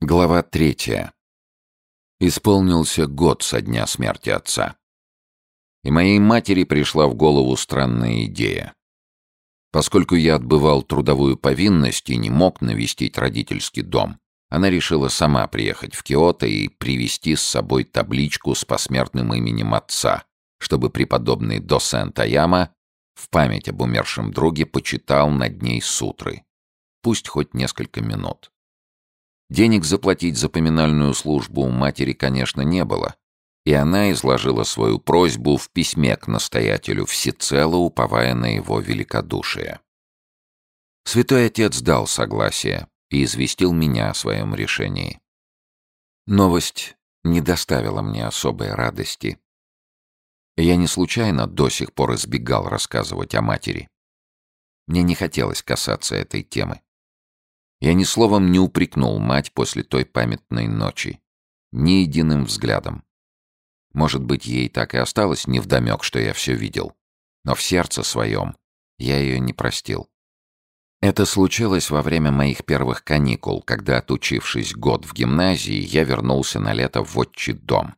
Глава третья. Исполнился год со дня смерти отца. И моей матери пришла в голову странная идея. Поскольку я отбывал трудовую повинность и не мог навестить родительский дом, она решила сама приехать в Киото и привезти с собой табличку с посмертным именем отца, чтобы преподобный Досен Таяма в память об умершем друге почитал над ней сутры. Пусть хоть несколько минут. Денег заплатить за поминальную службу у матери, конечно, не было, и она изложила свою просьбу в письме к настоятелю, всецело уповая на его великодушие. Святой Отец дал согласие и известил меня о своем решении. Новость не доставила мне особой радости. Я не случайно до сих пор избегал рассказывать о матери. Мне не хотелось касаться этой темы. Я ни словом не упрекнул мать после той памятной ночи. Ни единым взглядом. Может быть, ей так и осталось невдомек, что я все видел. Но в сердце своем я ее не простил. Это случилось во время моих первых каникул, когда, отучившись год в гимназии, я вернулся на лето в отчий дом.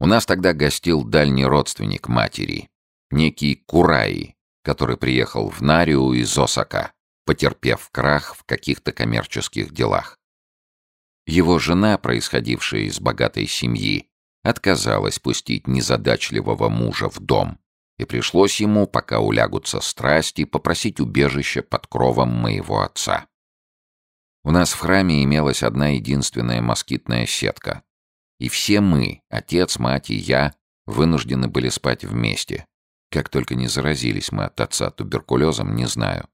У нас тогда гостил дальний родственник матери, некий Кураи, который приехал в Нарию из Осака потерпев крах в каких-то коммерческих делах. Его жена, происходившая из богатой семьи, отказалась пустить незадачливого мужа в дом, и пришлось ему, пока улягутся страсти, попросить убежище под кровом моего отца. У нас в храме имелась одна единственная москитная сетка, и все мы, отец, мать и я, вынуждены были спать вместе. Как только не заразились мы от отца туберкулезом, не знаю.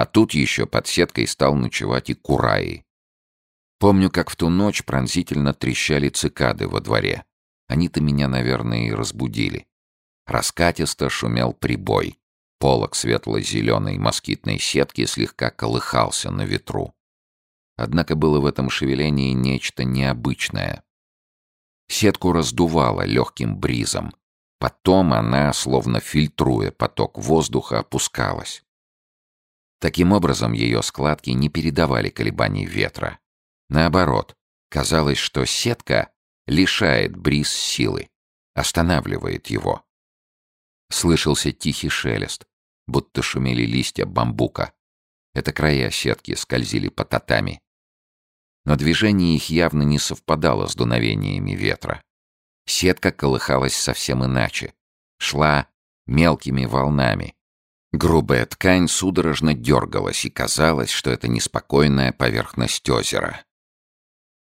А тут еще под сеткой стал ночевать и кураи. Помню, как в ту ночь пронзительно трещали цикады во дворе. Они-то меня, наверное, и разбудили. Раскатисто шумел прибой. Полок светло-зеленой москитной сетки слегка колыхался на ветру. Однако было в этом шевелении нечто необычное. Сетку раздувало легким бризом. Потом она, словно фильтруя поток воздуха, опускалась. Таким образом, ее складки не передавали колебаний ветра. Наоборот, казалось, что сетка лишает бриз силы, останавливает его. Слышался тихий шелест, будто шумели листья бамбука. Это края сетки скользили по татами. Но движение их явно не совпадало с дуновениями ветра. Сетка колыхалась совсем иначе, шла мелкими волнами — Грубая ткань судорожно дергалась, и казалось, что это неспокойная поверхность озера.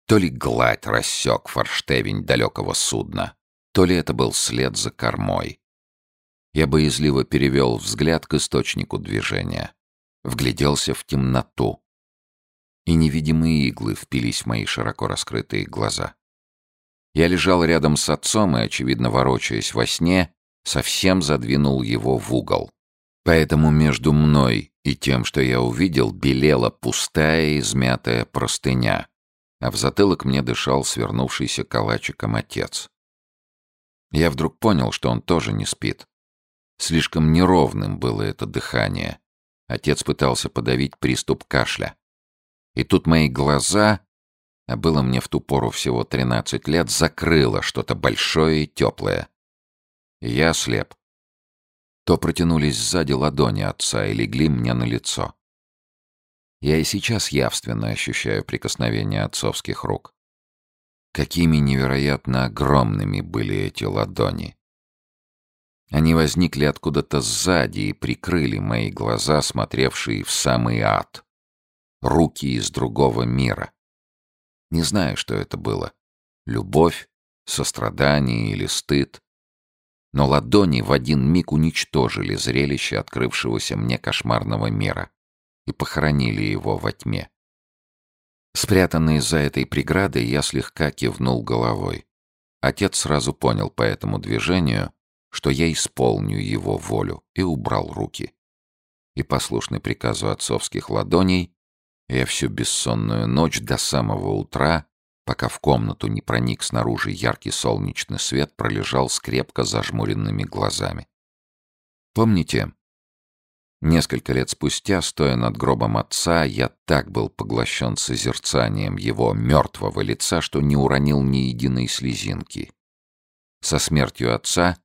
То ли гладь рассек форштевень далекого судна, то ли это был след за кормой. Я боязливо перевел взгляд к источнику движения. Вгляделся в темноту. И невидимые иглы впились в мои широко раскрытые глаза. Я лежал рядом с отцом и, очевидно, ворочаясь во сне, совсем задвинул его в угол. Поэтому между мной и тем, что я увидел, белела пустая измятая простыня, а в затылок мне дышал свернувшийся калачиком отец. Я вдруг понял, что он тоже не спит. Слишком неровным было это дыхание. Отец пытался подавить приступ кашля. И тут мои глаза, а было мне в ту пору всего 13 лет, закрыло что-то большое и теплое. Я слеп то протянулись сзади ладони отца и легли мне на лицо. Я и сейчас явственно ощущаю прикосновение отцовских рук. Какими невероятно огромными были эти ладони. Они возникли откуда-то сзади и прикрыли мои глаза, смотревшие в самый ад. Руки из другого мира. Не знаю, что это было. Любовь, сострадание или стыд но ладони в один миг уничтожили зрелище открывшегося мне кошмарного мира и похоронили его во тьме. Спрятанный за этой преградой, я слегка кивнул головой. Отец сразу понял по этому движению, что я исполню его волю, и убрал руки. И послушный приказу отцовских ладоней, я всю бессонную ночь до самого утра пока в комнату не проник снаружи яркий солнечный свет, пролежал с крепко зажмуренными глазами. Помните, несколько лет спустя, стоя над гробом отца, я так был поглощен созерцанием его мертвого лица, что не уронил ни единой слезинки. Со смертью отца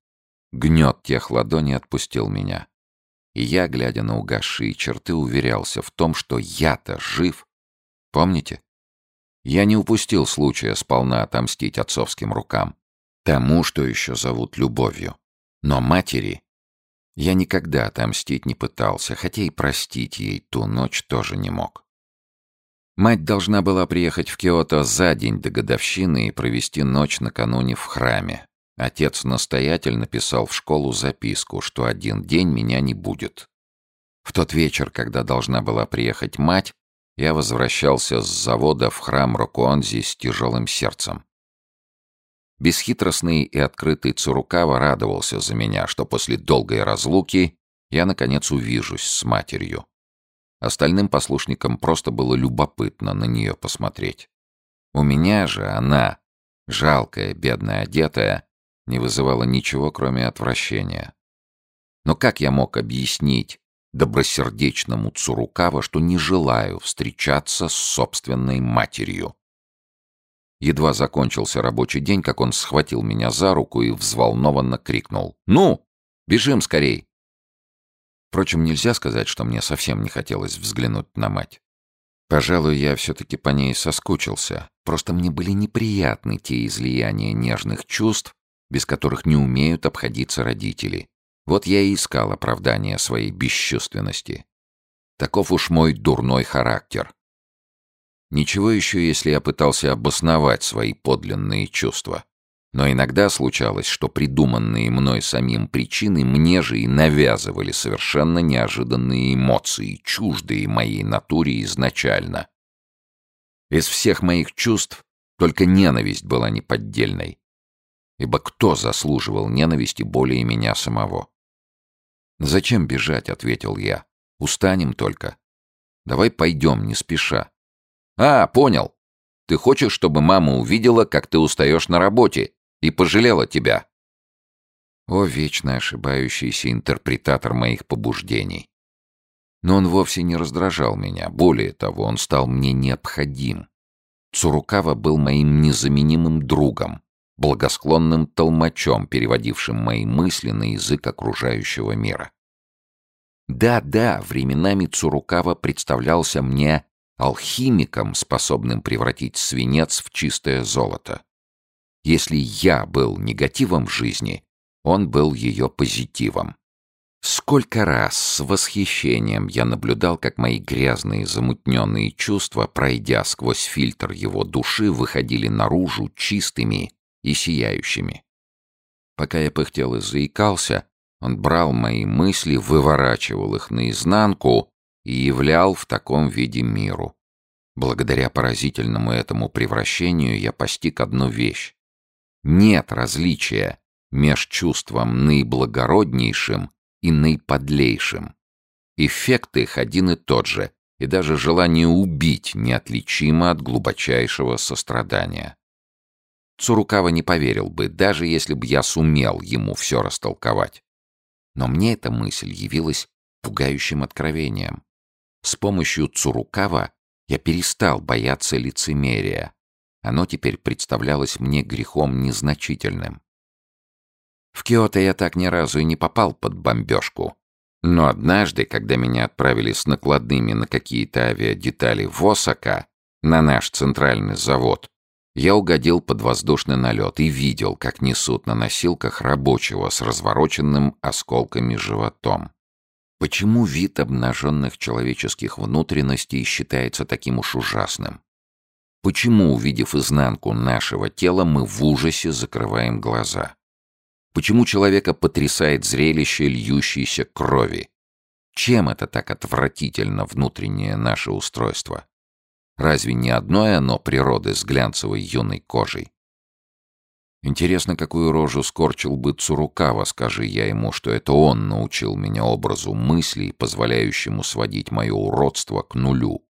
гнет тех ладоней отпустил меня. И я, глядя на угасшие черты, уверялся в том, что я-то жив. Помните? Я не упустил случая сполна отомстить отцовским рукам, тому, что еще зовут любовью. Но матери я никогда отомстить не пытался, хотя и простить ей ту ночь тоже не мог. Мать должна была приехать в Киото за день до годовщины и провести ночь накануне в храме. Отец настоятельно писал в школу записку, что один день меня не будет. В тот вечер, когда должна была приехать мать, я возвращался с завода в храм Рокуанзи с тяжелым сердцем. Бесхитростный и открытый Цурукава радовался за меня, что после долгой разлуки я, наконец, увижусь с матерью. Остальным послушникам просто было любопытно на нее посмотреть. У меня же она, жалкая, бедная, одетая, не вызывала ничего, кроме отвращения. Но как я мог объяснить добросердечному Цурукава, что не желаю встречаться с собственной матерью. Едва закончился рабочий день, как он схватил меня за руку и взволнованно крикнул. «Ну, бежим скорей!» Впрочем, нельзя сказать, что мне совсем не хотелось взглянуть на мать. Пожалуй, я все-таки по ней соскучился. Просто мне были неприятны те излияния нежных чувств, без которых не умеют обходиться родители. Вот я и искал оправдания своей бесчувственности. Таков уж мой дурной характер. Ничего еще, если я пытался обосновать свои подлинные чувства. Но иногда случалось, что придуманные мной самим причины мне же и навязывали совершенно неожиданные эмоции, чуждые моей натуре изначально. Из всех моих чувств только ненависть была неподдельной. Ибо кто заслуживал ненависти более меня самого? «Зачем бежать?» — ответил я. «Устанем только. Давай пойдем, не спеша». «А, понял. Ты хочешь, чтобы мама увидела, как ты устаешь на работе, и пожалела тебя?» О, вечно ошибающийся интерпретатор моих побуждений. Но он вовсе не раздражал меня. Более того, он стал мне необходим. Цурукава был моим незаменимым другом, благосклонным толмачом, переводившим мои мысли на язык окружающего мира. Да-да, временами Цурукава представлялся мне алхимиком, способным превратить свинец в чистое золото. Если я был негативом жизни, он был ее позитивом. Сколько раз с восхищением я наблюдал, как мои грязные замутненные чувства, пройдя сквозь фильтр его души, выходили наружу чистыми и сияющими. Пока я пыхтел и заикался, он брал мои мысли, выворачивал их наизнанку и являл в таком виде миру. Благодаря поразительному этому превращению я постиг одну вещь. Нет различия меж чувством наиблагороднейшим и наиподлейшим. Эффект их один и тот же, и даже желание убить неотличимо от глубочайшего сострадания. Цурукава не поверил бы, даже если бы я сумел ему все растолковать. Но мне эта мысль явилась пугающим откровением. С помощью Цурукава я перестал бояться лицемерия. Оно теперь представлялось мне грехом незначительным. В Киото я так ни разу и не попал под бомбежку. Но однажды, когда меня отправили с накладными на какие-то авиадетали в Осака, на наш центральный завод, я угодил под воздушный налет и видел, как несут на носилках рабочего с развороченным осколками животом. Почему вид обнаженных человеческих внутренностей считается таким уж ужасным? Почему, увидев изнанку нашего тела, мы в ужасе закрываем глаза? Почему человека потрясает зрелище льющейся крови? Чем это так отвратительно внутреннее наше устройство? Разве не одной оно природы с глянцевой юной кожей? Интересно, какую рожу скорчил бы Цурукава, скажи я ему, что это он научил меня образу мыслей, позволяющему сводить мое уродство к нулю.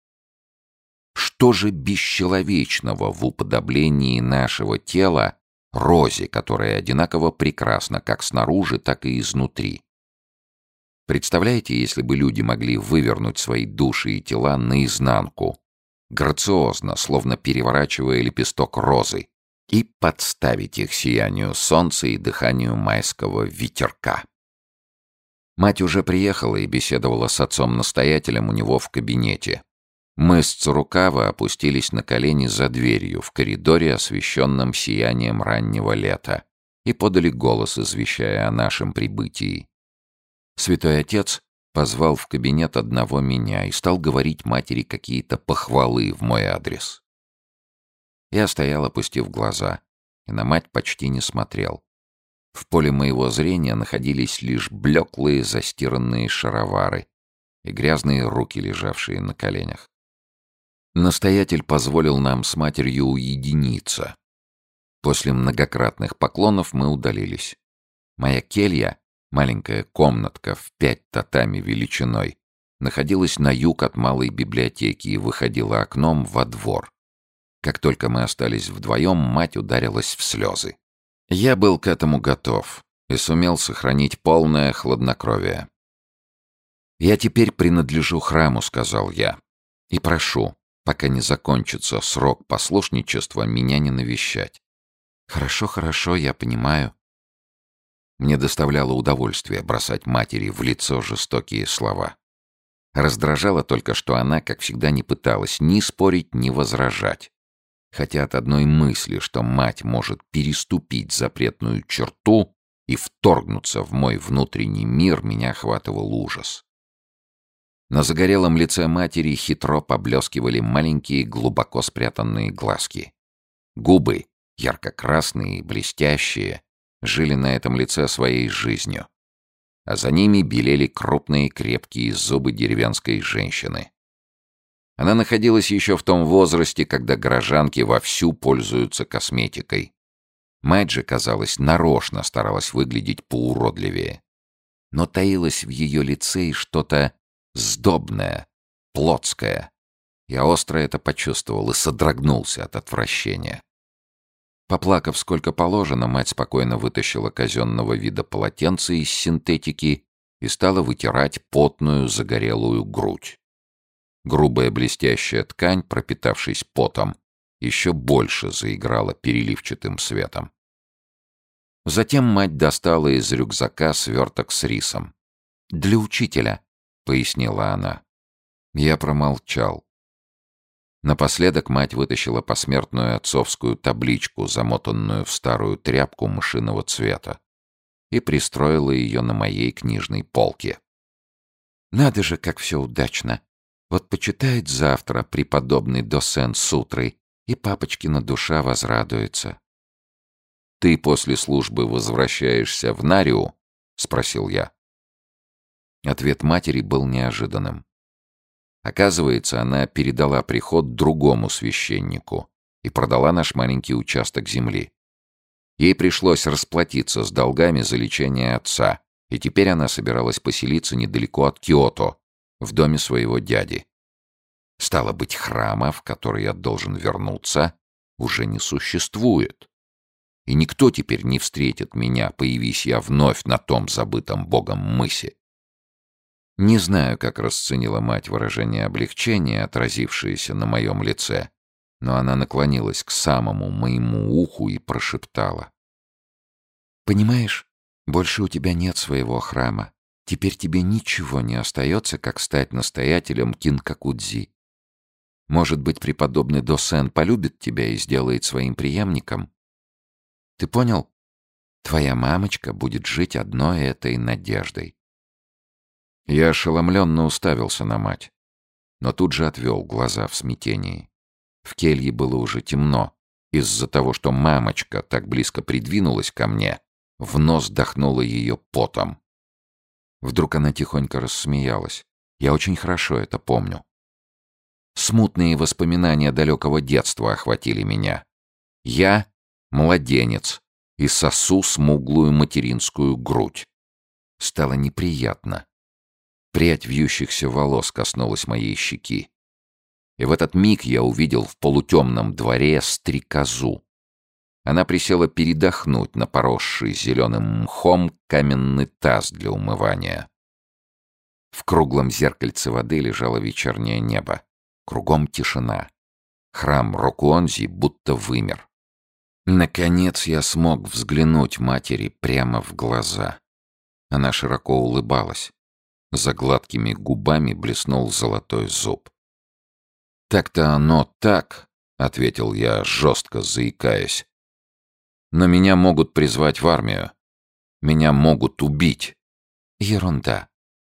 Что же бесчеловечного в уподоблении нашего тела розе, которая одинаково прекрасна как снаружи, так и изнутри? Представляете, если бы люди могли вывернуть свои души и тела наизнанку, грациозно, словно переворачивая лепесток розы, и подставить их сиянию солнца и дыханию майского ветерка. Мать уже приехала и беседовала с отцом-настоятелем у него в кабинете. Мы с Цурукава опустились на колени за дверью в коридоре, освещенном сиянием раннего лета, и подали голос, извещая о нашем прибытии. Святой Отец позвал в кабинет одного меня и стал говорить матери какие-то похвалы в мой адрес. Я стоял, опустив глаза, и на мать почти не смотрел. В поле моего зрения находились лишь блеклые застиранные шаровары и грязные руки, лежавшие на коленях. Настоятель позволил нам с матерью уединиться. После многократных поклонов мы удалились. Моя келья — Маленькая комнатка в пять татами величиной находилась на юг от малой библиотеки и выходила окном во двор. Как только мы остались вдвоем, мать ударилась в слезы. Я был к этому готов и сумел сохранить полное хладнокровие. «Я теперь принадлежу храму», — сказал я. «И прошу, пока не закончится срок послушничества, меня не навещать». «Хорошо, хорошо, я понимаю», мне доставляло удовольствие бросать матери в лицо жестокие слова. Раздражало только, что она, как всегда, не пыталась ни спорить, ни возражать. Хотя от одной мысли, что мать может переступить запретную черту и вторгнуться в мой внутренний мир, меня охватывал ужас. На загорелом лице матери хитро поблескивали маленькие глубоко спрятанные глазки. Губы, ярко-красные и блестящие, жили на этом лице своей жизнью. А за ними белели крупные крепкие зубы деревенской женщины. Она находилась еще в том возрасте, когда горожанки вовсю пользуются косметикой. Мать же, казалось, нарочно старалась выглядеть поуродливее. Но таилось в ее лице и что-то сдобное, плотское. Я остро это почувствовал и содрогнулся от отвращения. Поплакав сколько положено, мать спокойно вытащила казенного вида полотенце из синтетики и стала вытирать потную загорелую грудь. Грубая блестящая ткань, пропитавшись потом, еще больше заиграла переливчатым светом. Затем мать достала из рюкзака сверток с рисом. «Для учителя», — пояснила она. Я промолчал. Напоследок мать вытащила посмертную отцовскую табличку, замотанную в старую тряпку мышиного цвета, и пристроила ее на моей книжной полке. «Надо же, как все удачно! Вот почитает завтра преподобный досен сутры, и папочкина душа возрадуется». «Ты после службы возвращаешься в Нарию? — спросил я. Ответ матери был неожиданным. Оказывается, она передала приход другому священнику и продала наш маленький участок земли. Ей пришлось расплатиться с долгами за лечение отца, и теперь она собиралась поселиться недалеко от Киото, в доме своего дяди. Стало быть, храма, в который я должен вернуться, уже не существует. И никто теперь не встретит меня, появись я вновь на том забытом богом мысе. Не знаю, как расценила мать выражение облегчения, отразившееся на моем лице, но она наклонилась к самому моему уху и прошептала. «Понимаешь, больше у тебя нет своего храма. Теперь тебе ничего не остается, как стать настоятелем Кинкакудзи. Может быть, преподобный Досен полюбит тебя и сделает своим преемником? Ты понял? Твоя мамочка будет жить одной этой надеждой. Я ошеломленно уставился на мать, но тут же отвел глаза в смятении. В келье было уже темно. Из-за того, что мамочка так близко придвинулась ко мне, в нос дохнула ее потом. Вдруг она тихонько рассмеялась. Я очень хорошо это помню. Смутные воспоминания далекого детства охватили меня. Я — младенец и сосу смуглую материнскую грудь. Стало неприятно. Прядь вьющихся волос коснулась моей щеки. И в этот миг я увидел в полутемном дворе стрекозу. Она присела передохнуть на поросший зеленым мхом каменный таз для умывания. В круглом зеркальце воды лежало вечернее небо. Кругом тишина. Храм Рокуонзи будто вымер. Наконец я смог взглянуть матери прямо в глаза. Она широко улыбалась. За гладкими губами блеснул золотой зуб. «Так-то оно так», — ответил я, жестко заикаясь. «Но меня могут призвать в армию. Меня могут убить». «Ерунда.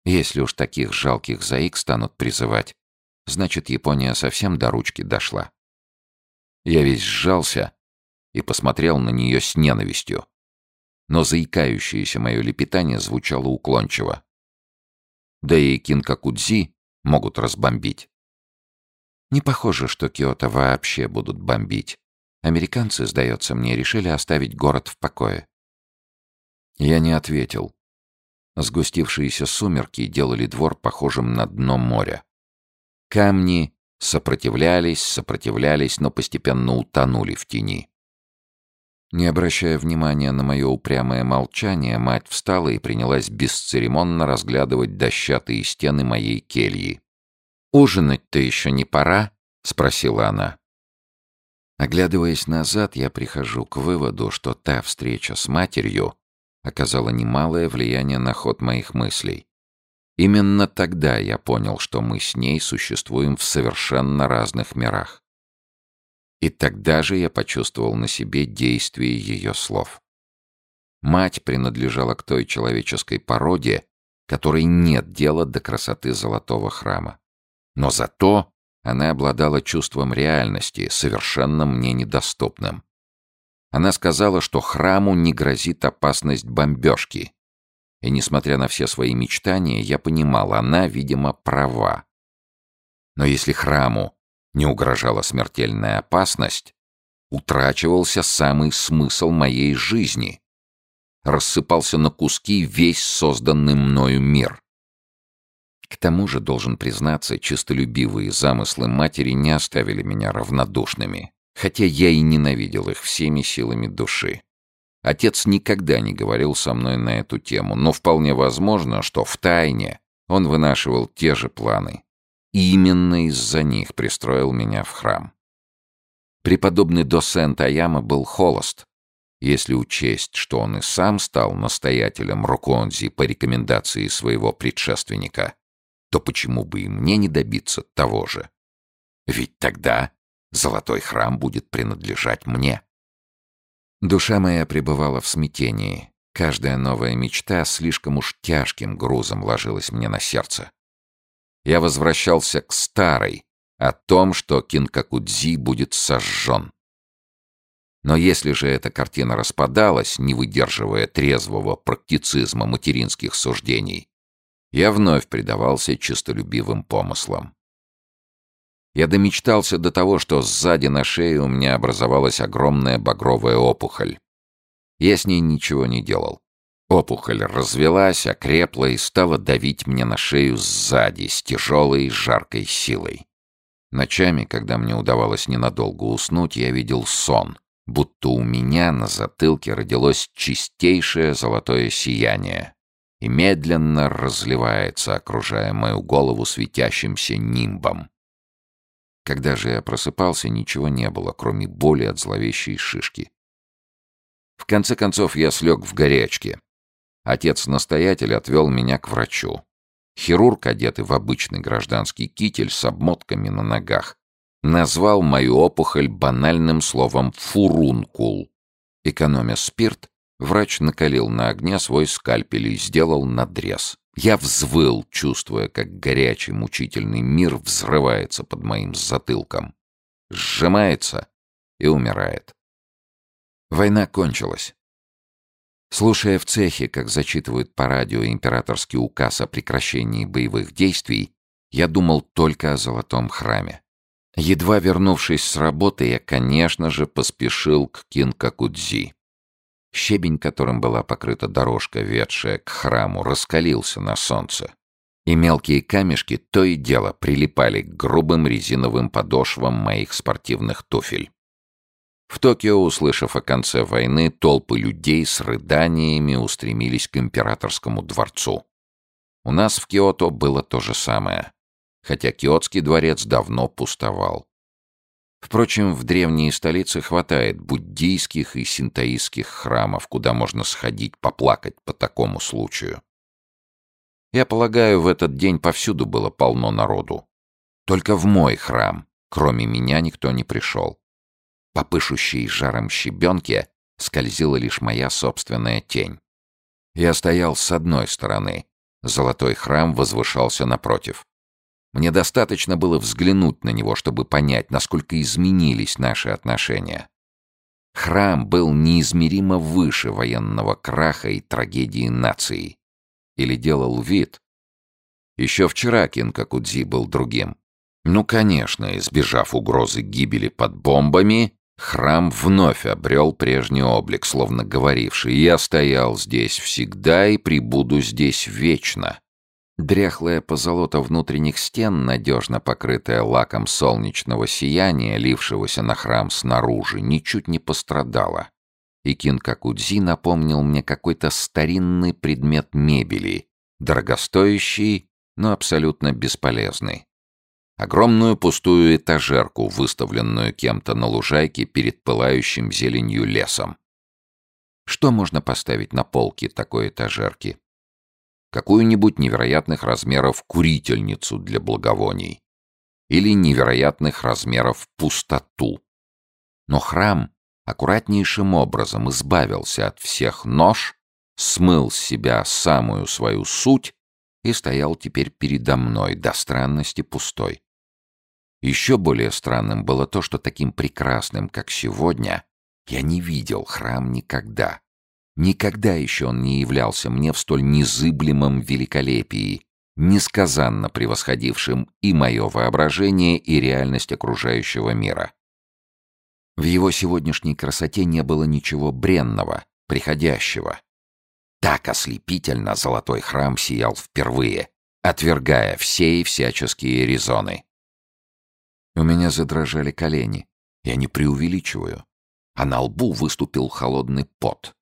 Если уж таких жалких заик станут призывать, значит, Япония совсем до ручки дошла». Я весь сжался и посмотрел на нее с ненавистью. Но заикающееся мое лепетание звучало уклончиво да и Кинкакудзи могут разбомбить. Не похоже, что Киото вообще будут бомбить. Американцы, сдается мне, решили оставить город в покое. Я не ответил. Сгустившиеся сумерки делали двор похожим на дно моря. Камни сопротивлялись, сопротивлялись, но постепенно утонули в тени. Не обращая внимания на мое упрямое молчание, мать встала и принялась бесцеремонно разглядывать дощатые стены моей кельи. «Ужинать-то еще не пора?» — спросила она. Оглядываясь назад, я прихожу к выводу, что та встреча с матерью оказала немалое влияние на ход моих мыслей. Именно тогда я понял, что мы с ней существуем в совершенно разных мирах. И тогда же я почувствовал на себе действие ее слов. Мать принадлежала к той человеческой породе, которой нет дела до красоты золотого храма. Но зато она обладала чувством реальности, совершенно мне недоступным. Она сказала, что храму не грозит опасность бомбежки. И, несмотря на все свои мечтания, я понимал, она, видимо, права. Но если храму не угрожала смертельная опасность, утрачивался самый смысл моей жизни. Рассыпался на куски весь созданный мною мир. К тому же, должен признаться, чистолюбивые замыслы матери не оставили меня равнодушными, хотя я и ненавидел их всеми силами души. Отец никогда не говорил со мной на эту тему, но вполне возможно, что в тайне он вынашивал те же планы. Именно из-за них пристроил меня в храм. Преподобный доцент Аяма был холост, если учесть, что он и сам стал настоятелем Руконзи по рекомендации своего предшественника, то почему бы и мне не добиться того же? Ведь тогда золотой храм будет принадлежать мне. Душа моя пребывала в смятении. Каждая новая мечта слишком уж тяжким грузом ложилась мне на сердце я возвращался к старой, о том, что Кинкакудзи будет сожжен. Но если же эта картина распадалась, не выдерживая трезвого практицизма материнских суждений, я вновь предавался честолюбивым помыслам. Я домечтался до того, что сзади на шее у меня образовалась огромная багровая опухоль. Я с ней ничего не делал. Опухоль развелась, окрепла и стала давить мне на шею сзади с тяжелой жаркой силой. Ночами, когда мне удавалось ненадолго уснуть, я видел сон, будто у меня на затылке родилось чистейшее золотое сияние и медленно разливается, окружая мою голову светящимся нимбом. Когда же я просыпался, ничего не было, кроме боли от зловещей шишки. В конце концов я слег в горячке, Отец-настоятель отвел меня к врачу. Хирург, одетый в обычный гражданский китель с обмотками на ногах, назвал мою опухоль банальным словом «фурункул». Экономя спирт, врач накалил на огне свой скальпель и сделал надрез. Я взвыл, чувствуя, как горячий мучительный мир взрывается под моим затылком. Сжимается и умирает. Война кончилась. Слушая в цехе, как зачитывают по радио императорский указ о прекращении боевых действий, я думал только о золотом храме. Едва вернувшись с работы, я, конечно же, поспешил к Кинкакудзи. Щебень, которым была покрыта дорожка, ведшая к храму, раскалился на солнце, и мелкие камешки то и дело прилипали к грубым резиновым подошвам моих спортивных туфель. В Токио, услышав о конце войны, толпы людей с рыданиями устремились к императорскому дворцу. У нас в Киото было то же самое, хотя Киотский дворец давно пустовал. Впрочем, в древней столице хватает буддийских и синтоистских храмов, куда можно сходить поплакать по такому случаю. Я полагаю, в этот день повсюду было полно народу. Только в мой храм, кроме меня, никто не пришел по пышущей жаром щебенке скользила лишь моя собственная тень. Я стоял с одной стороны, золотой храм возвышался напротив. Мне достаточно было взглянуть на него, чтобы понять, насколько изменились наши отношения. Храм был неизмеримо выше военного краха и трагедии нации. Или делал вид. Еще вчера Кинкакудзи был другим. Ну, конечно, избежав угрозы гибели под бомбами, Храм вновь обрел прежний облик, словно говоривший «Я стоял здесь всегда и прибуду здесь вечно». Дряхлая позолота внутренних стен, надежно покрытая лаком солнечного сияния, лившегося на храм снаружи, ничуть не пострадала. И Кинкакудзи напомнил мне какой-то старинный предмет мебели, дорогостоящий, но абсолютно бесполезный. Огромную пустую этажерку, выставленную кем-то на лужайке перед пылающим зеленью лесом. Что можно поставить на полке такой этажерки? Какую-нибудь невероятных размеров курительницу для благовоний. Или невероятных размеров пустоту. Но храм аккуратнейшим образом избавился от всех нож, смыл с себя самую свою суть и стоял теперь передо мной до странности пустой. Еще более странным было то, что таким прекрасным, как сегодня, я не видел храм никогда. Никогда еще он не являлся мне в столь незыблемом великолепии, несказанно превосходившим и мое воображение, и реальность окружающего мира. В его сегодняшней красоте не было ничего бренного, приходящего. Так ослепительно золотой храм сиял впервые, отвергая все и всяческие резоны. У меня задрожали колени. Я не преувеличиваю. А на лбу выступил холодный пот.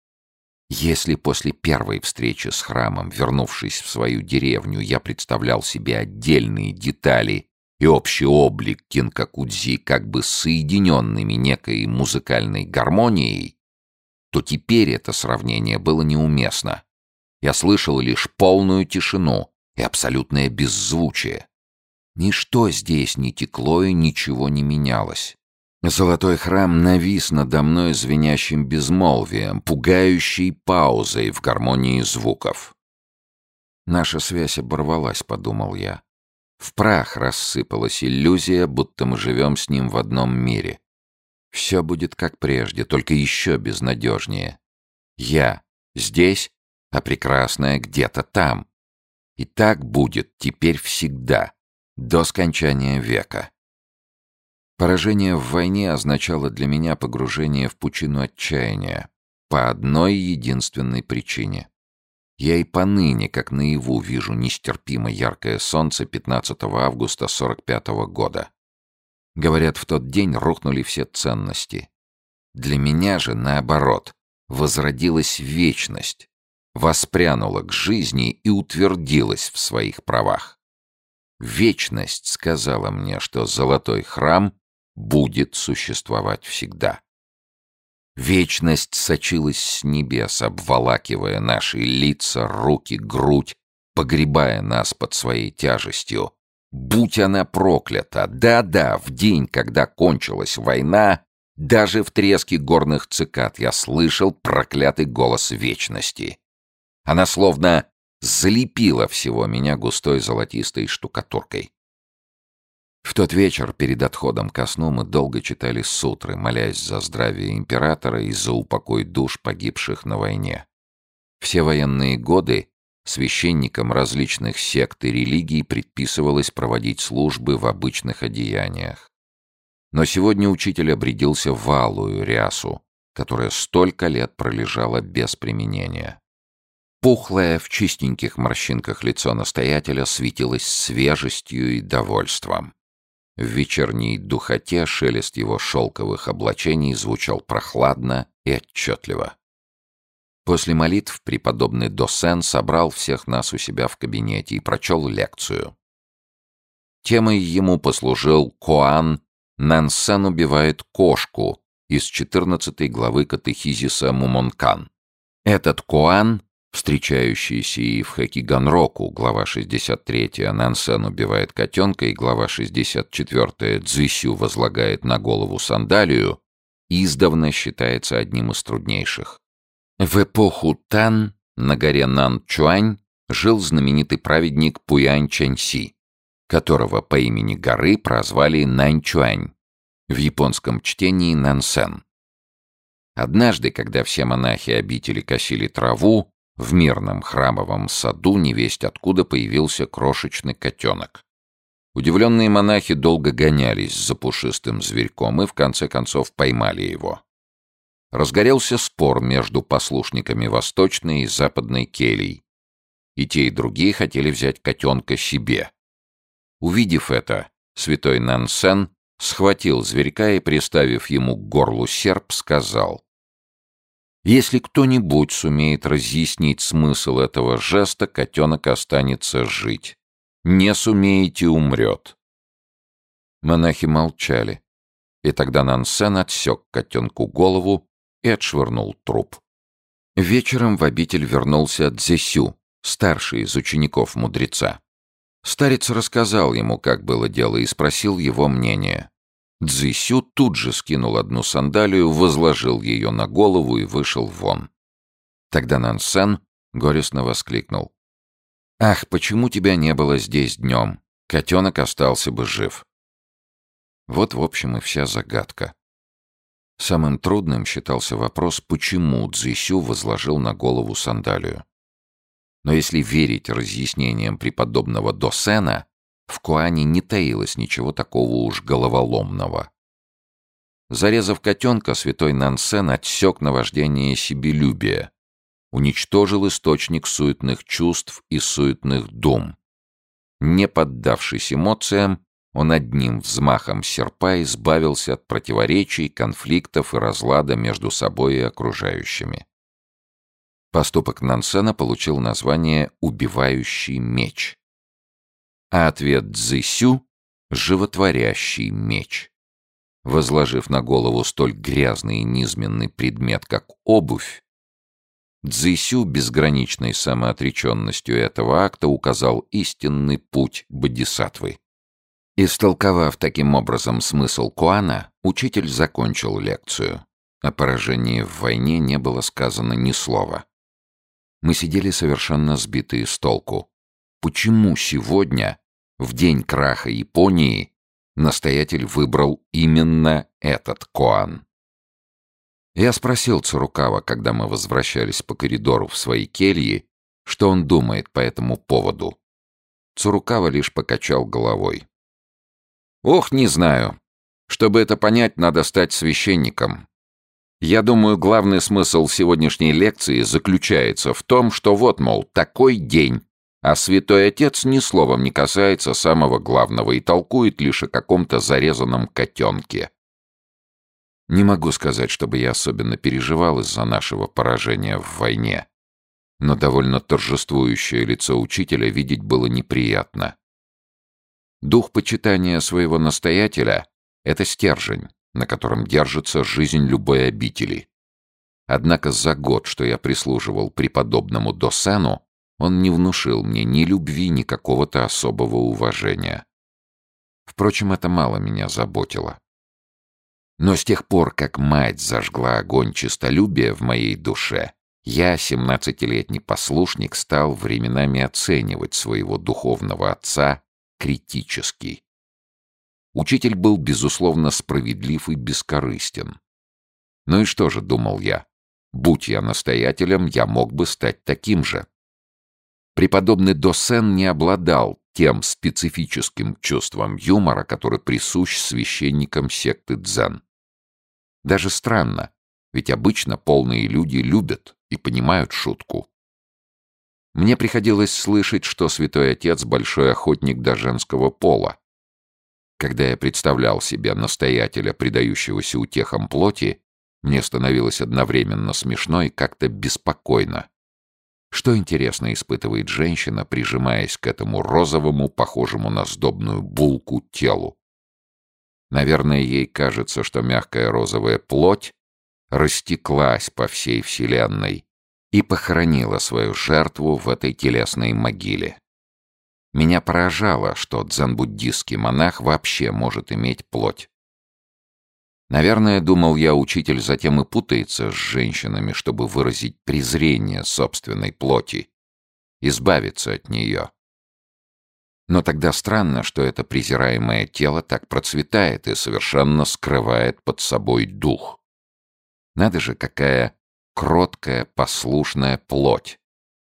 Если после первой встречи с храмом, вернувшись в свою деревню, я представлял себе отдельные детали и общий облик кинкакудзи как бы соединенными некой музыкальной гармонией, то теперь это сравнение было неуместно. Я слышал лишь полную тишину и абсолютное беззвучие. Ничто здесь, не текло и ничего не менялось. Золотой храм навис надо мной звенящим безмолвием, пугающей паузой в гармонии звуков. «Наша связь оборвалась», — подумал я. В прах рассыпалась иллюзия, будто мы живем с ним в одном мире. Все будет как прежде, только еще безнадежнее. Я здесь, а прекрасная где-то там. И так будет теперь всегда до скончания века. Поражение в войне означало для меня погружение в пучину отчаяния по одной единственной причине. Я и поныне, как наяву, вижу нестерпимо яркое солнце 15 августа 45 года. Говорят, в тот день рухнули все ценности. Для меня же, наоборот, возродилась вечность, воспрянула к жизни и утвердилась в своих правах. Вечность сказала мне, что золотой храм будет существовать всегда. Вечность сочилась с небес, обволакивая наши лица, руки, грудь, погребая нас под своей тяжестью. Будь она проклята! Да-да, в день, когда кончилась война, даже в треске горных цикад я слышал проклятый голос вечности. Она словно залепила всего меня густой золотистой штукатуркой. В тот вечер перед отходом ко сну мы долго читали сутры, молясь за здравие императора и за упокой душ погибших на войне. Все военные годы священникам различных сект и религий предписывалось проводить службы в обычных одеяниях. Но сегодня учитель обрядился в алую рясу, которая столько лет пролежала без применения пухлое в чистеньких морщинках лицо настоятеля светилось свежестью и довольством. В вечерней духоте шелест его шелковых облачений звучал прохладно и отчетливо. После молитв преподобный Досен собрал всех нас у себя в кабинете и прочел лекцию. Темой ему послужил Коан «Нансен убивает кошку» из 14 главы катехизиса Мумонкан. Этот Коан Встречающиеся и в Хакиганроку, глава 63, Нансен убивает котенка, и глава 64, Дзисю возлагает на голову сандалию, издавна считается одним из труднейших. В эпоху Тан на горе Нанчуань жил знаменитый праведник Пуянь Чаньси, которого по имени горы прозвали Нанчуань, в японском чтении Нансен. Однажды, когда все монахи обители косили траву, в мирном храмовом саду невесть откуда появился крошечный котенок. Удивленные монахи долго гонялись за пушистым зверьком и в конце концов поймали его. Разгорелся спор между послушниками Восточной и Западной келий. И те, и другие хотели взять котенка себе. Увидев это, святой Нансен схватил зверька и, приставив ему к горлу серп, сказал если кто-нибудь сумеет разъяснить смысл этого жеста, котенок останется жить. Не сумеете — умрет. Монахи молчали, и тогда Нансен отсек котенку голову и отшвырнул труп. Вечером в обитель вернулся Дзесю, старший из учеников мудреца. Старец рассказал ему, как было дело, и спросил его мнение. Дзисю тут же скинул одну сандалию, возложил ее на голову и вышел вон. Тогда Нансен горестно воскликнул. «Ах, почему тебя не было здесь днем? Котенок остался бы жив». Вот, в общем, и вся загадка. Самым трудным считался вопрос, почему Дзисю возложил на голову сандалию. Но если верить разъяснениям преподобного Досена, в Куане не таилось ничего такого уж головоломного. Зарезав котенка, святой Нансен отсек наваждение себелюбия, уничтожил источник суетных чувств и суетных дум. Не поддавшись эмоциям, он одним взмахом серпа избавился от противоречий, конфликтов и разлада между собой и окружающими. Поступок Нансена получил название «убивающий меч» а ответ «дзысю» — животворящий меч. Возложив на голову столь грязный и низменный предмет, как обувь, Дзисю безграничной самоотреченностью этого акта указал истинный путь бодисатвы. Истолковав таким образом смысл Куана, учитель закончил лекцию. О поражении в войне не было сказано ни слова. Мы сидели совершенно сбитые с толку почему сегодня, в день краха Японии, настоятель выбрал именно этот коан. Я спросил Цурукава, когда мы возвращались по коридору в свои кельи, что он думает по этому поводу. Цурукава лишь покачал головой. «Ох, не знаю. Чтобы это понять, надо стать священником. Я думаю, главный смысл сегодняшней лекции заключается в том, что вот, мол, такой день, а святой отец ни словом не касается самого главного и толкует лишь о каком-то зарезанном котенке. Не могу сказать, чтобы я особенно переживал из-за нашего поражения в войне. Но довольно торжествующее лицо учителя видеть было неприятно. Дух почитания своего настоятеля — это стержень, на котором держится жизнь любой обители. Однако за год, что я прислуживал преподобному Досену, он не внушил мне ни любви, ни какого-то особого уважения. Впрочем, это мало меня заботило. Но с тех пор, как мать зажгла огонь честолюбия в моей душе, я, семнадцатилетний послушник, стал временами оценивать своего духовного отца критически. Учитель был, безусловно, справедлив и бескорыстен. Ну и что же, думал я, будь я настоятелем, я мог бы стать таким же. Преподобный Досен не обладал тем специфическим чувством юмора, который присущ священникам секты дзен. Даже странно, ведь обычно полные люди любят и понимают шутку. Мне приходилось слышать, что святой отец — большой охотник до женского пола. Когда я представлял себе настоятеля, предающегося утехам плоти, мне становилось одновременно смешно и как-то беспокойно. Что интересно испытывает женщина, прижимаясь к этому розовому, похожему на сдобную булку, телу? Наверное, ей кажется, что мягкая розовая плоть растеклась по всей Вселенной и похоронила свою жертву в этой телесной могиле. Меня поражало, что дзен-буддистский монах вообще может иметь плоть. Наверное, думал я, учитель затем и путается с женщинами, чтобы выразить презрение собственной плоти, избавиться от нее. Но тогда странно, что это презираемое тело так процветает и совершенно скрывает под собой дух. Надо же, какая кроткая, послушная плоть,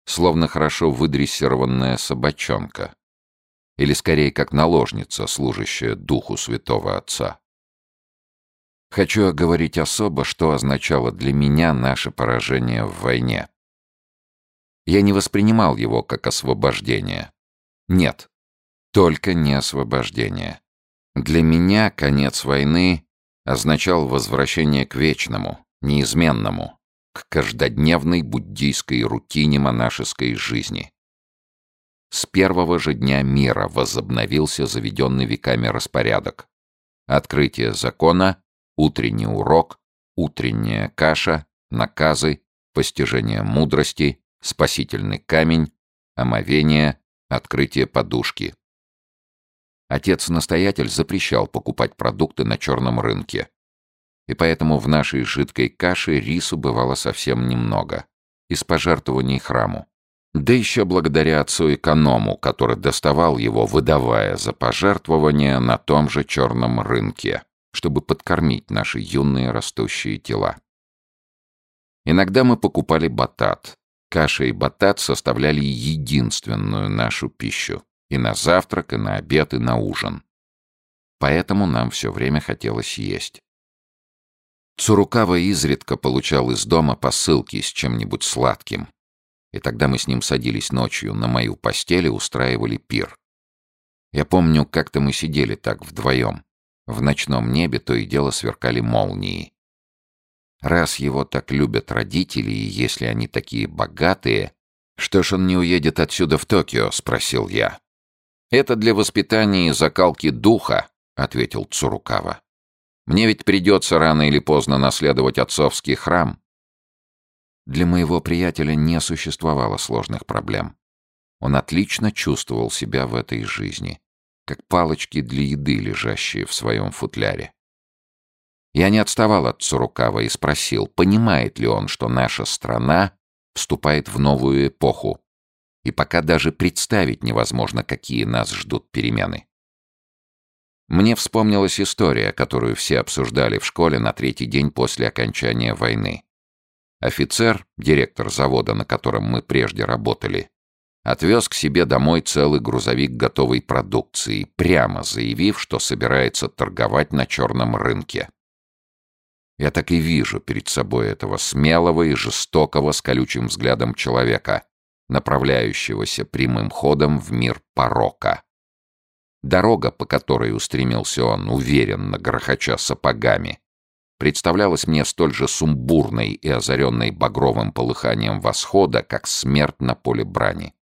словно хорошо выдрессированная собачонка, или скорее как наложница, служащая духу святого отца. Хочу оговорить особо, что означало для меня наше поражение в войне. Я не воспринимал его как освобождение. Нет, только не освобождение. Для меня конец войны означал возвращение к вечному, неизменному, к каждодневной буддийской рутине монашеской жизни. С первого же дня мира возобновился заведенный веками распорядок. Открытие закона утренний урок, утренняя каша, наказы, постижение мудрости, спасительный камень, омовение, открытие подушки. Отец-настоятель запрещал покупать продукты на черном рынке. И поэтому в нашей жидкой каше рису бывало совсем немного. Из пожертвований храму. Да еще благодаря отцу-эконому, который доставал его, выдавая за пожертвование на том же черном рынке чтобы подкормить наши юные растущие тела. Иногда мы покупали батат. Каша и батат составляли единственную нашу пищу. И на завтрак, и на обед, и на ужин. Поэтому нам все время хотелось есть. Цурукава изредка получал из дома посылки с чем-нибудь сладким. И тогда мы с ним садились ночью на мою постель и устраивали пир. Я помню, как-то мы сидели так вдвоем. В ночном небе то и дело сверкали молнии. Раз его так любят родители, и если они такие богатые, что ж он не уедет отсюда в Токио, спросил я. Это для воспитания и закалки духа, ответил Цурукава. Мне ведь придется рано или поздно наследовать отцовский храм. Для моего приятеля не существовало сложных проблем. Он отлично чувствовал себя в этой жизни как палочки для еды, лежащие в своем футляре. Я не отставал от Цурукава и спросил, понимает ли он, что наша страна вступает в новую эпоху, и пока даже представить невозможно, какие нас ждут перемены. Мне вспомнилась история, которую все обсуждали в школе на третий день после окончания войны. Офицер, директор завода, на котором мы прежде работали, отвез к себе домой целый грузовик готовой продукции, прямо заявив, что собирается торговать на черном рынке. Я так и вижу перед собой этого смелого и жестокого с колючим взглядом человека, направляющегося прямым ходом в мир порока. Дорога, по которой устремился он, уверенно грохоча сапогами, представлялась мне столь же сумбурной и озаренной багровым полыханием восхода, как смерть на поле брани.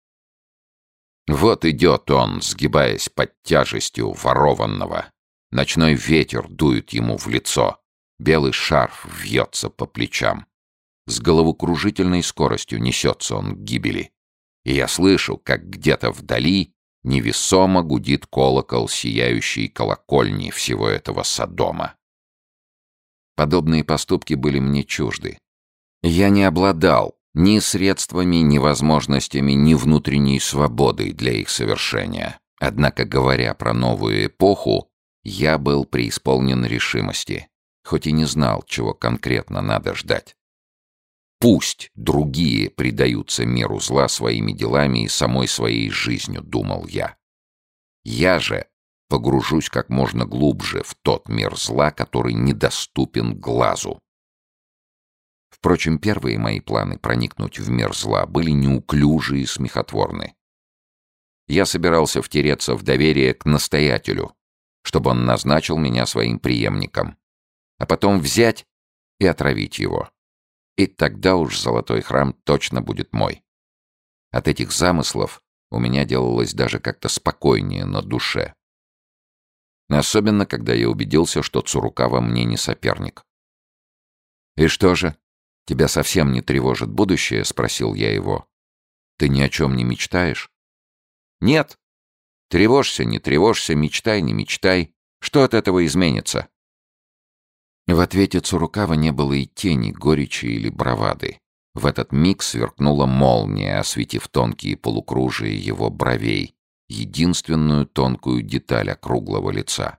Вот идет он, сгибаясь под тяжестью ворованного. Ночной ветер дует ему в лицо. Белый шарф вьется по плечам. С головокружительной скоростью несется он к гибели. И я слышу, как где-то вдали невесомо гудит колокол, сияющей колокольни всего этого Содома. Подобные поступки были мне чужды. Я не обладал ни средствами, ни возможностями, ни внутренней свободой для их совершения. Однако, говоря про новую эпоху, я был преисполнен решимости, хоть и не знал, чего конкретно надо ждать. «Пусть другие предаются миру зла своими делами и самой своей жизнью», — думал я. «Я же погружусь как можно глубже в тот мир зла, который недоступен глазу, Впрочем, первые мои планы проникнуть в мир зла были неуклюжи и смехотворны. Я собирался втереться в доверие к настоятелю, чтобы он назначил меня своим преемником, а потом взять и отравить его. И тогда уж золотой храм точно будет мой. От этих замыслов у меня делалось даже как-то спокойнее на душе. Особенно, когда я убедился, что Цурукава мне не соперник. «И что же?» «Тебя совсем не тревожит будущее?» — спросил я его. «Ты ни о чем не мечтаешь?» «Нет. Тревожься, не тревожься, мечтай, не мечтай. Что от этого изменится?» В ответе Цурукава не было и тени горечи или бравады. В этот миг сверкнула молния, осветив тонкие полукружия его бровей, единственную тонкую деталь округлого лица.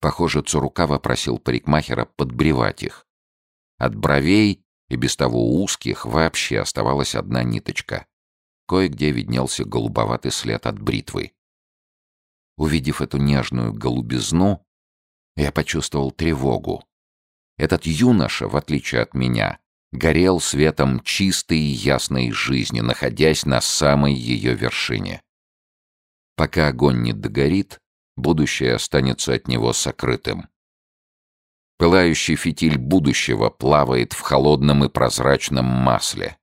Похоже, Цурукава просил парикмахера подбревать их. От бровей и без того узких вообще оставалась одна ниточка. Кое-где виднелся голубоватый след от бритвы. Увидев эту нежную голубизну, я почувствовал тревогу. Этот юноша, в отличие от меня, горел светом чистой и ясной жизни, находясь на самой ее вершине. Пока огонь не догорит, будущее останется от него сокрытым. Пылающий фитиль будущего плавает в холодном и прозрачном масле.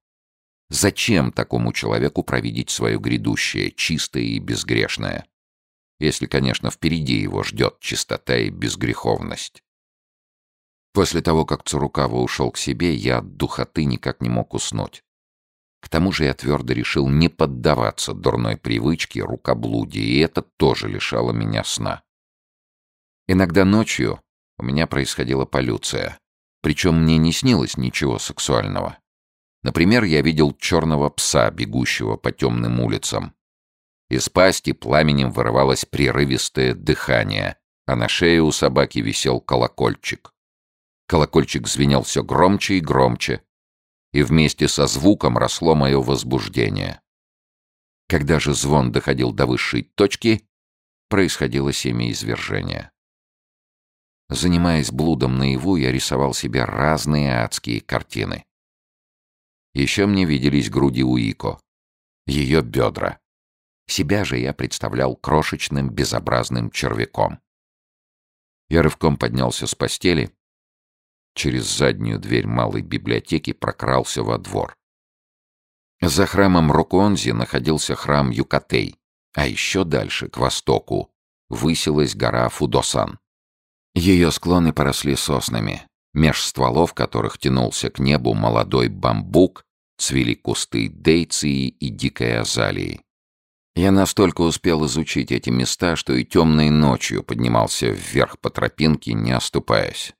Зачем такому человеку провидеть свое грядущее, чистое и безгрешное? Если, конечно, впереди его ждет чистота и безгреховность. После того, как Цурукава ушел к себе, я от духоты никак не мог уснуть. К тому же я твердо решил не поддаваться дурной привычке рукоблудия, и это тоже лишало меня сна. Иногда ночью у меня происходила полюция. Причем мне не снилось ничего сексуального. Например, я видел черного пса, бегущего по темным улицам. Из пасти пламенем вырывалось прерывистое дыхание, а на шее у собаки висел колокольчик. Колокольчик звенел все громче и громче, и вместе со звуком росло мое возбуждение. Когда же звон доходил до высшей точки, происходило семяизвержение. Занимаясь блудом наяву, я рисовал себе разные адские картины. Еще мне виделись груди Уико, ее бедра. Себя же я представлял крошечным безобразным червяком. Я рывком поднялся с постели, через заднюю дверь малой библиотеки прокрался во двор. За храмом Руконзи находился храм Юкатей, а еще дальше, к востоку, высилась гора Фудосан. Ее склоны поросли соснами. Меж стволов, которых тянулся к небу молодой бамбук, цвели кусты дейции и дикой азалии. Я настолько успел изучить эти места, что и темной ночью поднимался вверх по тропинке, не оступаясь.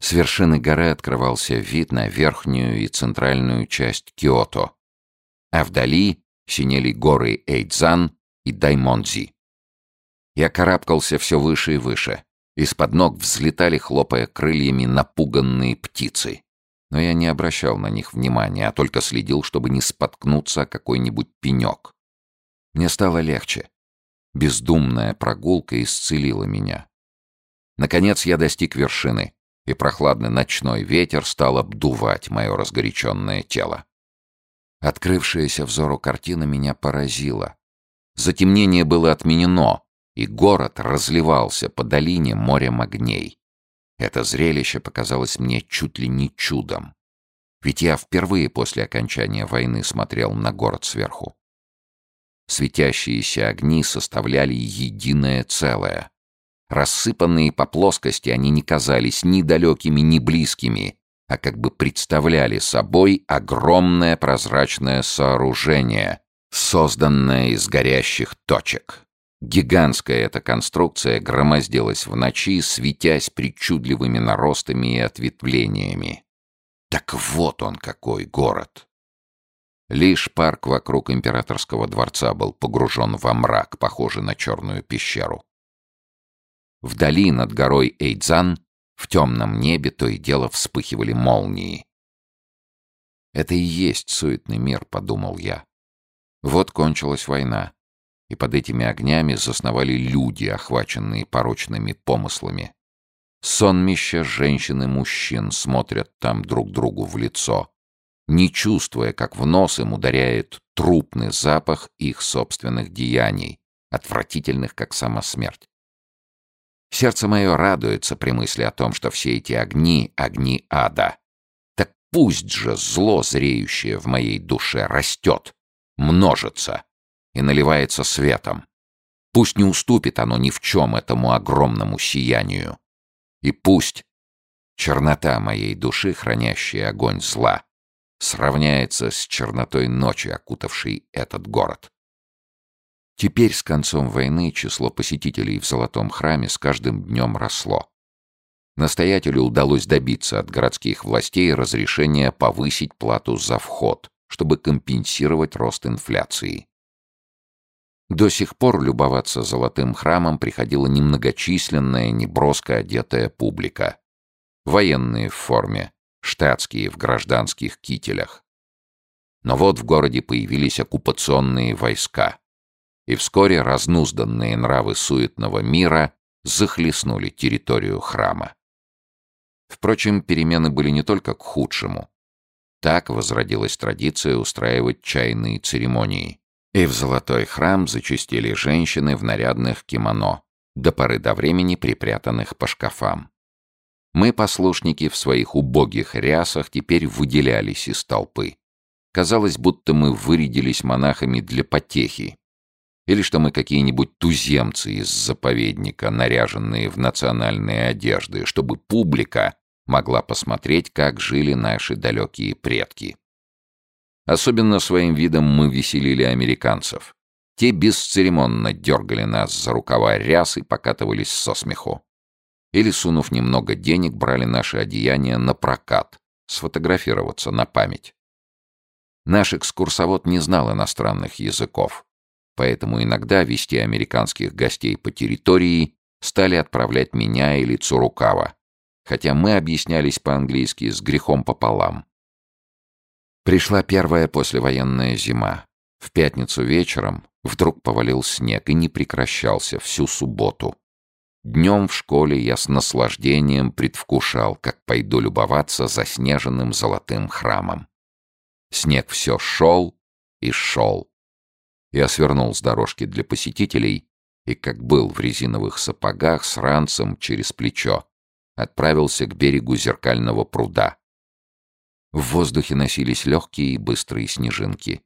С вершины горы открывался вид на верхнюю и центральную часть Киото, а вдали синели горы Эйдзан и Даймонзи. Я карабкался все выше и выше. Из-под ног взлетали, хлопая крыльями, напуганные птицы. Но я не обращал на них внимания, а только следил, чтобы не споткнуться о какой-нибудь пенек. Мне стало легче. Бездумная прогулка исцелила меня. Наконец я достиг вершины, и прохладный ночной ветер стал обдувать мое разгоряченное тело. Открывшаяся взору картина меня поразила. Затемнение было отменено, и город разливался по долине морем огней. Это зрелище показалось мне чуть ли не чудом. Ведь я впервые после окончания войны смотрел на город сверху. Светящиеся огни составляли единое целое. Рассыпанные по плоскости они не казались ни далекими, ни близкими, а как бы представляли собой огромное прозрачное сооружение, созданное из горящих точек. Гигантская эта конструкция громоздилась в ночи, светясь причудливыми наростами и ответвлениями. Так вот он какой город! Лишь парк вокруг императорского дворца был погружен во мрак, похожий на черную пещеру. Вдали над горой Эйдзан в темном небе то и дело вспыхивали молнии. «Это и есть суетный мир», — подумал я. Вот кончилась война и под этими огнями засновали люди, охваченные порочными помыслами. Сонмища женщин и мужчин смотрят там друг другу в лицо, не чувствуя, как в нос им ударяет трупный запах их собственных деяний, отвратительных, как сама смерть. Сердце мое радуется при мысли о том, что все эти огни — огни ада. Так пусть же зло, зреющее в моей душе, растет, множится, и наливается светом. Пусть не уступит оно ни в чем этому огромному сиянию. И пусть чернота моей души, хранящая огонь зла, сравняется с чернотой ночи, окутавшей этот город. Теперь с концом войны число посетителей в Золотом храме с каждым днем росло. Настоятелю удалось добиться от городских властей разрешения повысить плату за вход, чтобы компенсировать рост инфляции. До сих пор любоваться золотым храмом приходила немногочисленная, неброско одетая публика. Военные в форме, штатские в гражданских кителях. Но вот в городе появились оккупационные войска. И вскоре разнузданные нравы суетного мира захлестнули территорию храма. Впрочем, перемены были не только к худшему. Так возродилась традиция устраивать чайные церемонии и в золотой храм зачистили женщины в нарядных кимоно, до поры до времени припрятанных по шкафам. Мы, послушники, в своих убогих рясах теперь выделялись из толпы. Казалось, будто мы вырядились монахами для потехи. Или что мы какие-нибудь туземцы из заповедника, наряженные в национальные одежды, чтобы публика могла посмотреть, как жили наши далекие предки. Особенно своим видом мы веселили американцев. Те бесцеремонно дергали нас за рукава ряс и покатывались со смеху. Или, сунув немного денег, брали наши одеяния на прокат, сфотографироваться на память. Наш экскурсовод не знал иностранных языков, поэтому иногда вести американских гостей по территории стали отправлять меня или Цурукава, хотя мы объяснялись по-английски с грехом пополам Пришла первая послевоенная зима. В пятницу вечером вдруг повалил снег и не прекращался всю субботу. Днем в школе я с наслаждением предвкушал, как пойду любоваться заснеженным золотым храмом. Снег все шел и шел. Я свернул с дорожки для посетителей и, как был в резиновых сапогах, с ранцем через плечо, отправился к берегу зеркального пруда, в воздухе носились легкие и быстрые снежинки.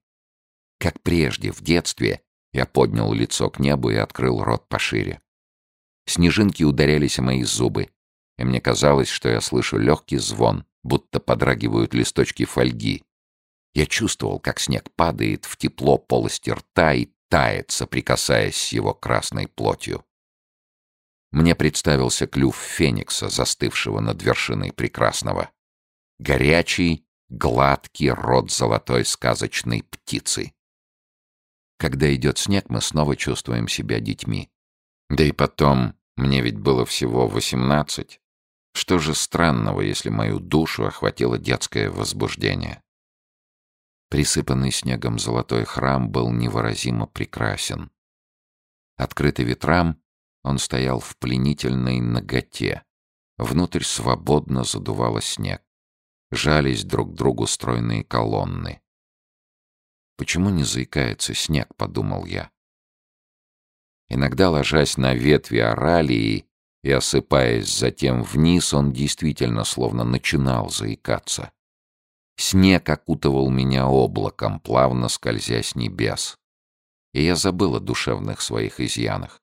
Как прежде, в детстве, я поднял лицо к небу и открыл рот пошире. Снежинки ударялись о мои зубы, и мне казалось, что я слышу легкий звон, будто подрагивают листочки фольги. Я чувствовал, как снег падает в тепло полости рта и тает, соприкасаясь с его красной плотью. Мне представился клюв феникса, застывшего над вершиной прекрасного горячий, гладкий рот золотой сказочной птицы. Когда идет снег, мы снова чувствуем себя детьми. Да и потом, мне ведь было всего восемнадцать. Что же странного, если мою душу охватило детское возбуждение? Присыпанный снегом золотой храм был невыразимо прекрасен. Открытый ветрам, он стоял в пленительной ноготе. Внутрь свободно задувало снег жались друг к другу стройные колонны. «Почему не заикается снег?» — подумал я. Иногда, ложась на ветви оралии и осыпаясь затем вниз, он действительно словно начинал заикаться. Снег окутывал меня облаком, плавно скользя с небес. И я забыл о душевных своих изъянах.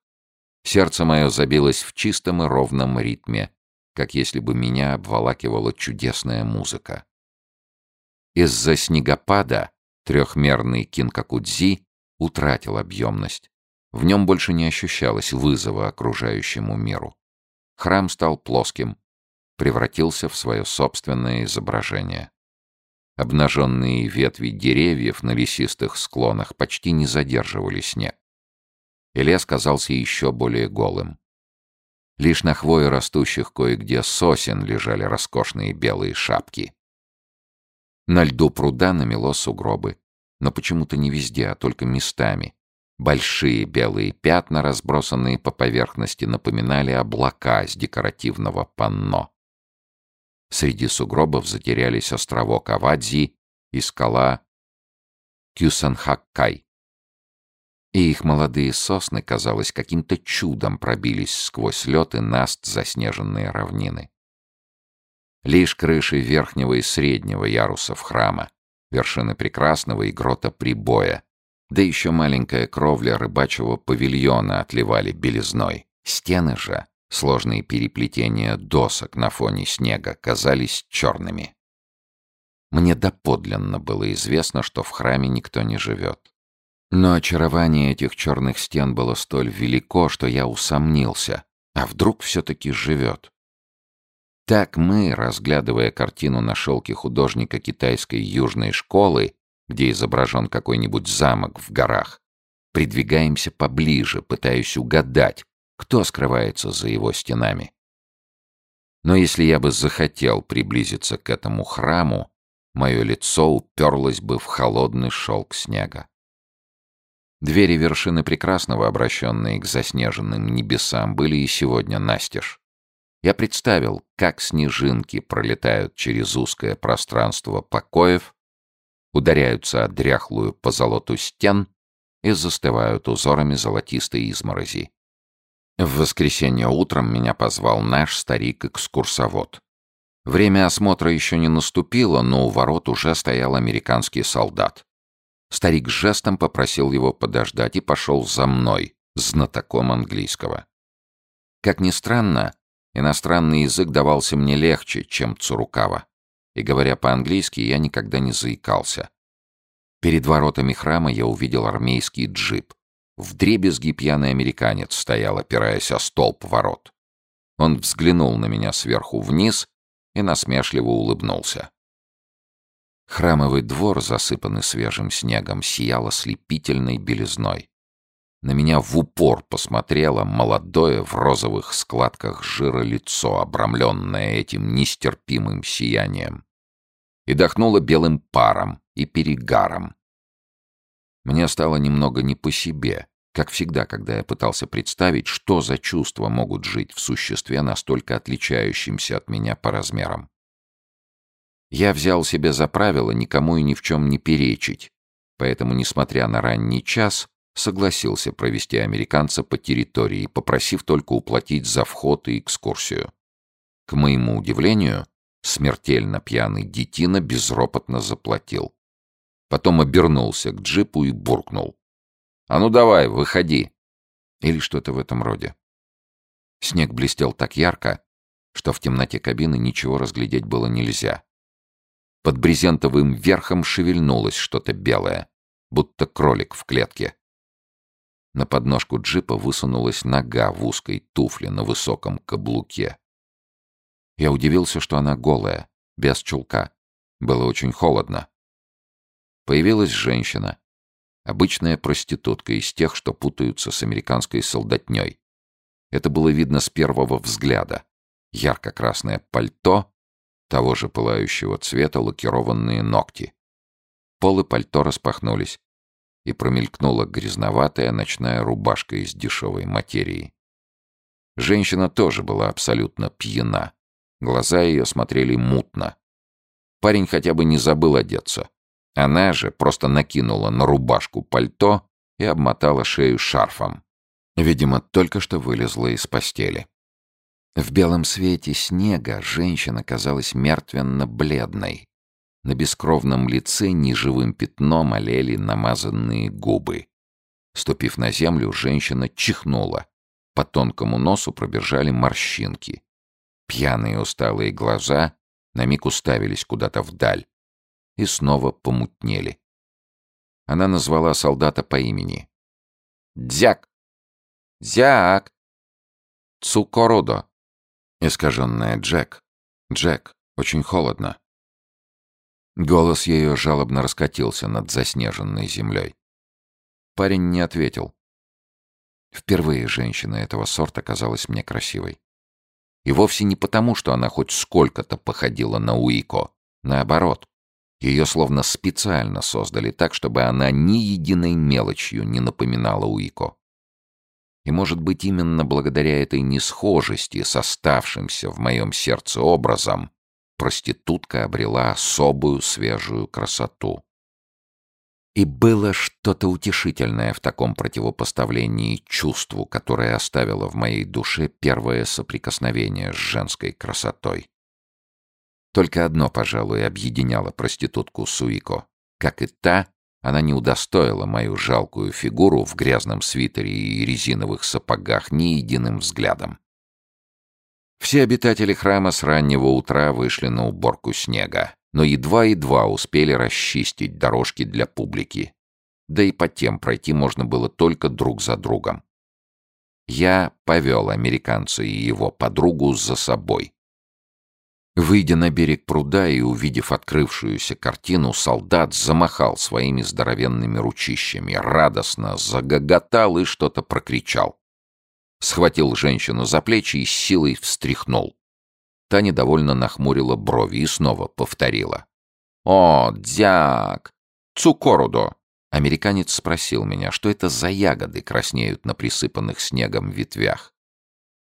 Сердце мое забилось в чистом и ровном ритме, как если бы меня обволакивала чудесная музыка. Из-за снегопада трехмерный кинкакудзи утратил объемность. В нем больше не ощущалось вызова окружающему миру. Храм стал плоским, превратился в свое собственное изображение. Обнаженные ветви деревьев на лесистых склонах почти не задерживали снег. И казался еще более голым лишь на хвое растущих кое-где сосен лежали роскошные белые шапки. На льду пруда намело сугробы, но почему-то не везде, а только местами. Большие белые пятна, разбросанные по поверхности, напоминали облака с декоративного панно. Среди сугробов затерялись островок Авадзи и скала Кюсанхаккай. И их молодые сосны, казалось, каким-то чудом пробились сквозь лед и наст заснеженные равнины. Лишь крыши верхнего и среднего ярусов храма, вершины прекрасного и грота прибоя, да еще маленькая кровля рыбачьего павильона отливали белизной. Стены же, сложные переплетения досок на фоне снега, казались черными. Мне доподлинно было известно, что в храме никто не живет. Но очарование этих черных стен было столь велико, что я усомнился. А вдруг все-таки живет? Так мы, разглядывая картину на шелке художника китайской южной школы, где изображен какой-нибудь замок в горах, придвигаемся поближе, пытаясь угадать, кто скрывается за его стенами. Но если я бы захотел приблизиться к этому храму, мое лицо уперлось бы в холодный шелк снега. Двери вершины прекрасного, обращенные к заснеженным небесам, были и сегодня настежь. Я представил, как снежинки пролетают через узкое пространство покоев, ударяются о дряхлую позолоту стен и застывают узорами золотистой изморози. В воскресенье утром меня позвал наш старик-экскурсовод. Время осмотра еще не наступило, но у ворот уже стоял американский солдат. Старик жестом попросил его подождать и пошел за мной, знатоком английского. Как ни странно, иностранный язык давался мне легче, чем Цурукава. И говоря по-английски, я никогда не заикался. Перед воротами храма я увидел армейский джип. В дребезги пьяный американец стоял, опираясь о столб ворот. Он взглянул на меня сверху вниз и насмешливо улыбнулся. Храмовый двор, засыпанный свежим снегом, сиял ослепительной белизной. На меня в упор посмотрело молодое в розовых складках жира лицо, обрамленное этим нестерпимым сиянием. И дохнуло белым паром и перегаром. Мне стало немного не по себе, как всегда, когда я пытался представить, что за чувства могут жить в существе, настолько отличающимся от меня по размерам. Я взял себе за правило никому и ни в чем не перечить, поэтому, несмотря на ранний час, согласился провести американца по территории, попросив только уплатить за вход и экскурсию. К моему удивлению, смертельно пьяный детина безропотно заплатил. Потом обернулся к джипу и буркнул. «А ну давай, выходи!» Или что-то в этом роде. Снег блестел так ярко, что в темноте кабины ничего разглядеть было нельзя. Под брезентовым верхом шевельнулось что-то белое, будто кролик в клетке. На подножку джипа высунулась нога в узкой туфле на высоком каблуке. Я удивился, что она голая, без чулка. Было очень холодно. Появилась женщина. Обычная проститутка из тех, что путаются с американской солдатней. Это было видно с первого взгляда. Ярко-красное пальто, того же пылающего цвета лакированные ногти. Полы пальто распахнулись, и промелькнула грязноватая ночная рубашка из дешевой материи. Женщина тоже была абсолютно пьяна. Глаза ее смотрели мутно. Парень хотя бы не забыл одеться. Она же просто накинула на рубашку пальто и обмотала шею шарфом. Видимо, только что вылезла из постели. В белом свете снега женщина казалась мертвенно-бледной. На бескровном лице неживым пятном олели намазанные губы. Ступив на землю, женщина чихнула. По тонкому носу пробежали морщинки. Пьяные усталые глаза на миг уставились куда-то вдаль и снова помутнели. Она назвала солдата по имени. «Дзяк! Дзяк! Цукородо!» искаженная Джек. Джек, очень холодно». Голос ее жалобно раскатился над заснеженной землей. Парень не ответил. Впервые женщина этого сорта казалась мне красивой. И вовсе не потому, что она хоть сколько-то походила на Уико. Наоборот, ее словно специально создали так, чтобы она ни единой мелочью не напоминала Уико. И, может быть, именно благодаря этой несхожести, составшимся в моем сердце образом, проститутка обрела особую свежую красоту. И было что-то утешительное в таком противопоставлении чувству, которое оставило в моей душе первое соприкосновение с женской красотой. Только одно, пожалуй, объединяло проститутку Суико, как и та, она не удостоила мою жалкую фигуру в грязном свитере и резиновых сапогах ни единым взглядом. Все обитатели храма с раннего утра вышли на уборку снега, но едва-едва успели расчистить дорожки для публики. Да и по тем пройти можно было только друг за другом. Я повел американца и его подругу за собой, Выйдя на берег пруда и увидев открывшуюся картину, солдат замахал своими здоровенными ручищами, радостно загоготал и что-то прокричал. Схватил женщину за плечи и силой встряхнул. Та недовольно нахмурила брови и снова повторила. «О, дяк! Цукорудо!» Американец спросил меня, что это за ягоды краснеют на присыпанных снегом ветвях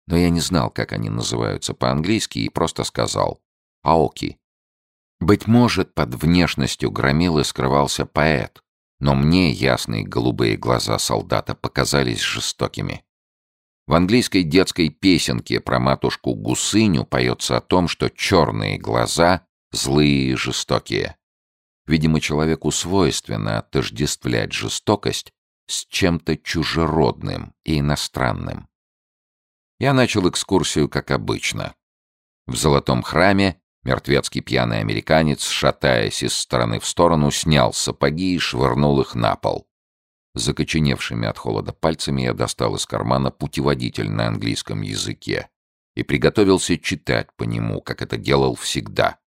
но я не знал, как они называются по-английски, и просто сказал «Аоки». Быть может, под внешностью громилы скрывался поэт, но мне ясные голубые глаза солдата показались жестокими. В английской детской песенке про матушку-гусыню поется о том, что черные глаза злые и жестокие. Видимо, человеку свойственно отождествлять жестокость с чем-то чужеродным и иностранным. Я начал экскурсию, как обычно. В золотом храме мертвецкий пьяный американец, шатаясь из стороны в сторону, снял сапоги и швырнул их на пол. Закоченевшими от холода пальцами я достал из кармана путеводитель на английском языке и приготовился читать по нему, как это делал всегда.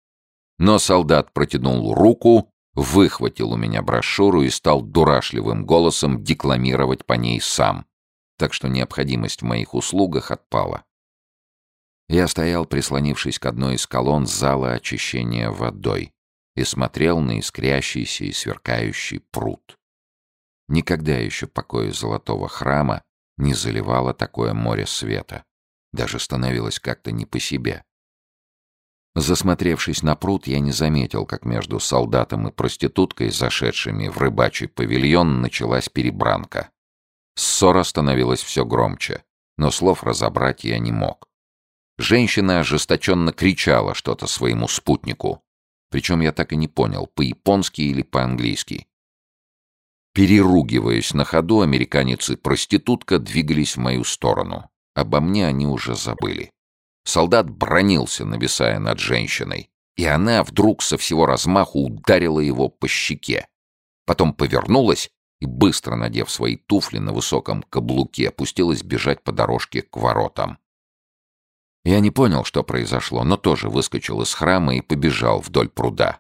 Но солдат протянул руку, выхватил у меня брошюру и стал дурашливым голосом декламировать по ней сам — так что необходимость в моих услугах отпала. Я стоял, прислонившись к одной из колонн зала очищения водой, и смотрел на искрящийся и сверкающий пруд. Никогда еще покоя золотого храма не заливало такое море света. Даже становилось как-то не по себе. Засмотревшись на пруд, я не заметил, как между солдатом и проституткой, зашедшими в рыбачий павильон, началась перебранка. Ссора становилась все громче, но слов разобрать я не мог. Женщина ожесточенно кричала что-то своему спутнику. Причем я так и не понял, по-японски или по-английски. Переругиваясь на ходу, американец и проститутка двигались в мою сторону. Обо мне они уже забыли. Солдат бронился, нависая над женщиной, и она вдруг со всего размаху ударила его по щеке. Потом повернулась и, быстро надев свои туфли на высоком каблуке, опустилась бежать по дорожке к воротам. Я не понял, что произошло, но тоже выскочил из храма и побежал вдоль пруда.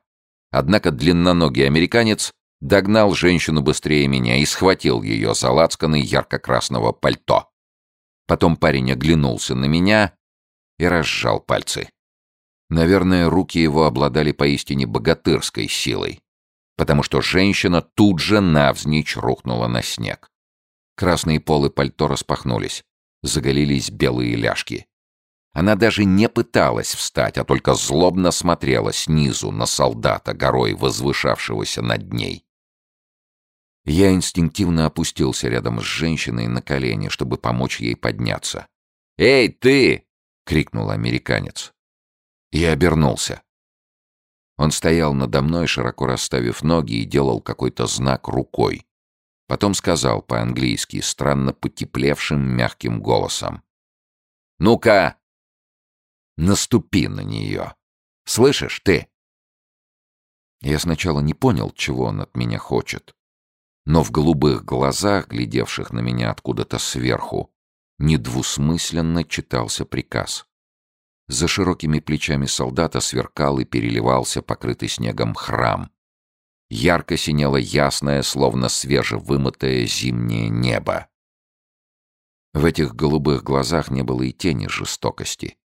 Однако длинноногий американец догнал женщину быстрее меня и схватил ее за лацканы ярко-красного пальто. Потом парень оглянулся на меня и разжал пальцы. Наверное, руки его обладали поистине богатырской силой потому что женщина тут же навзничь рухнула на снег. Красные полы пальто распахнулись, заголились белые ляжки. Она даже не пыталась встать, а только злобно смотрела снизу на солдата, горой возвышавшегося над ней. Я инстинктивно опустился рядом с женщиной на колени, чтобы помочь ей подняться. «Эй, ты!» — крикнул американец. Я обернулся. Он стоял надо мной, широко расставив ноги, и делал какой-то знак рукой. Потом сказал по-английски, странно потеплевшим мягким голосом. «Ну-ка! Наступи на нее! Слышишь ты?» Я сначала не понял, чего он от меня хочет. Но в голубых глазах, глядевших на меня откуда-то сверху, недвусмысленно читался приказ. За широкими плечами солдата сверкал и переливался покрытый снегом храм. Ярко синело ясное, словно свежевымытое зимнее небо. В этих голубых глазах не было и тени жестокости.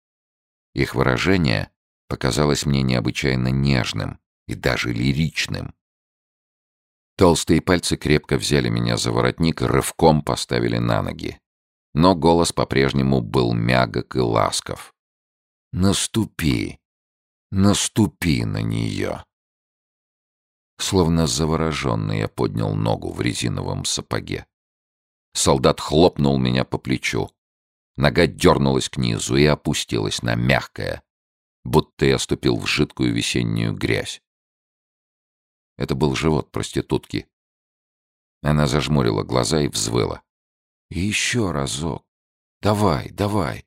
Их выражение показалось мне необычайно нежным и даже лиричным. Толстые пальцы крепко взяли меня за воротник и рывком поставили на ноги. Но голос по-прежнему был мягок и ласков. Наступи, наступи на нее. Словно завороженный я поднял ногу в резиновом сапоге. Солдат хлопнул меня по плечу. Нога дернулась к низу и опустилась на мягкое, будто я ступил в жидкую весеннюю грязь. Это был живот проститутки. Она зажмурила глаза и взвыла. «Еще разок. Давай, давай!»